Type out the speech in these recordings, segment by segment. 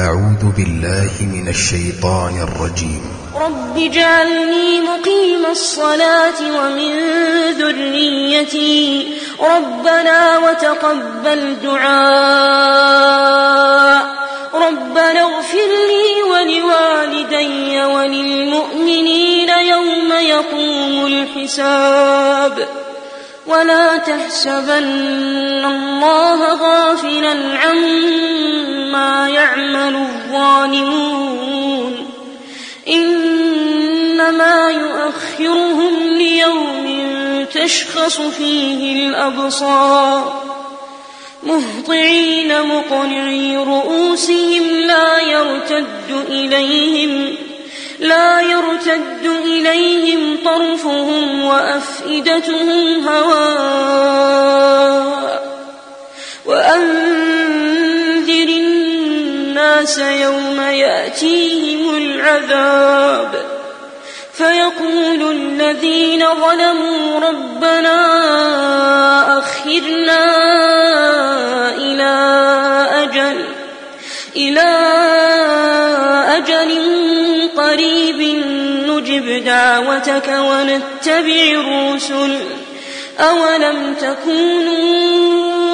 أعوذ بالله من الشيطان الرجيم. رب اجعلني مقيم الصلاة ومن ذريتي ربنا وتقبل دعاء. ربنا اغفر لي ولوالدي وللمؤمنين يوم يقوم الحساب. ولا تحسبن الله غافلا عما يعمل الظالمون إنما يؤخرهم ليوم تشخص فيه الأبصار مهطعين مقنعي رؤوسهم لا يرتد إليهم لا يرتد إليهم طرفهم وأفئدتهم هواء الناس يوم يأتيهم العذاب. فيقول الذين ظلموا ربنا أخرنا إلى أجل إلى أجل قريب نجب دعوتك ونتبع الرسل. أولم تكونوا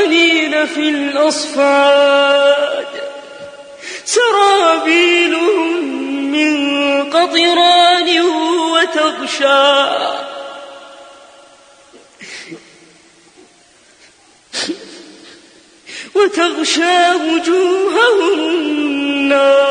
مقرنين في الأصفاد. سرابيلهم من قطران وتغشى وتغشى وجوههم النار.